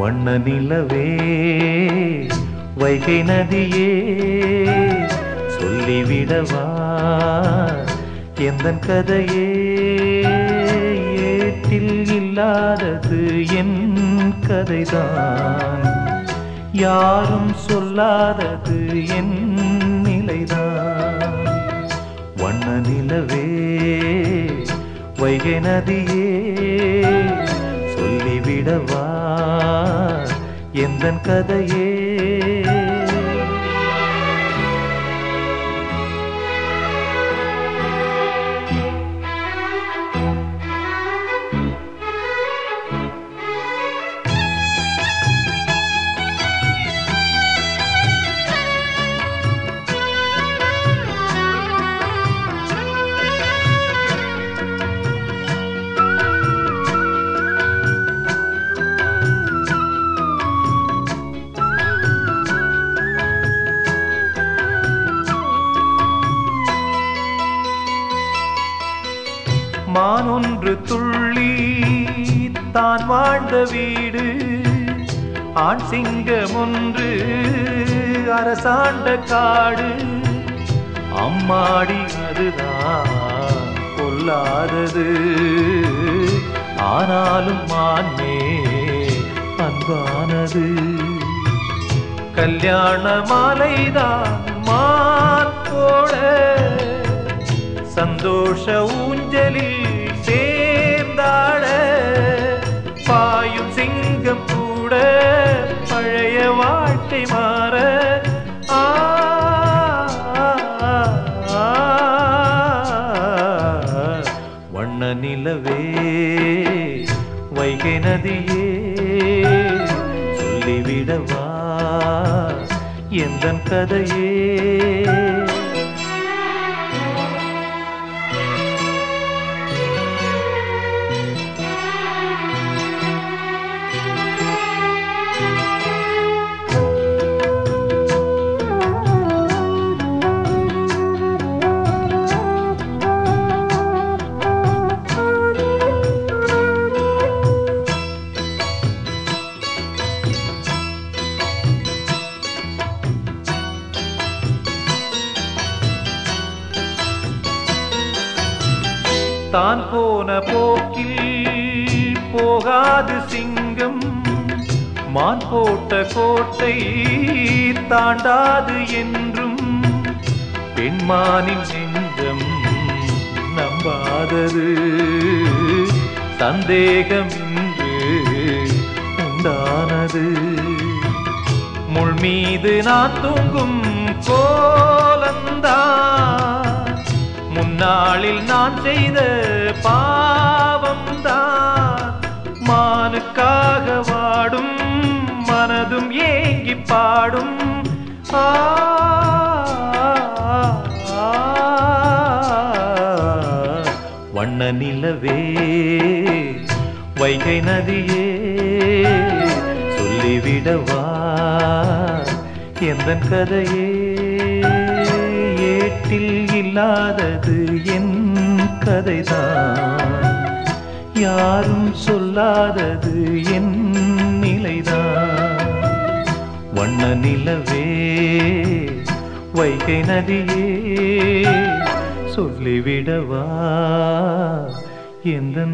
வண்ண நிலவே வைகை நதியே சொல்லிவிடவா எந்த கதையே? ஏட்டில் இல்லாதது என் கதைதான். யாரும் சொல்லாதது என் நிலைதான். வண்ண நிலவே வைகை நதியே விடவா? எந்த கதையே மானொன்று துள்ளி தான் வாழ்ந்த வீடு. ஆண் சிங்கம் ஒன்று அரசாண்ட காடு. அம்மாடி அதுதான் கொல்லாதது ஆனாலும் மான்மே அன்பானது. கல்யாண மாலைதான் மான் போட சந்தோஷ ஊஞ்சலில் வாழ்க்கை மாற வண்ண நிலவே வைகை நதியே சொல்லிவிடவா எந்த கதையே? தான் போன போக்கில் போகாது சிங்கம். மான் போட்ட கோட்டை தாண்டாது என்றும். பெண்மானின் நெஞ்சம் நம்பாதது. சந்தேகம் இன்று உண்டானது. முள் மீது நான் தூங்கும் நான் செய்த பாவம் தான் மானுக்காக வாடும் மனதும் ஏங்கி பாடும். ஆ, வண்ண நிலவே வைகை நதியே சொல்லிவிடவா எந்த கதையே? ஏட்டில் இல்லாதது என் கதைதான். யாரும் சொல்லாதது என் நிலைதான். வண்ண நிலவே வைகை நதியே சொல்லிவிடவா எந்த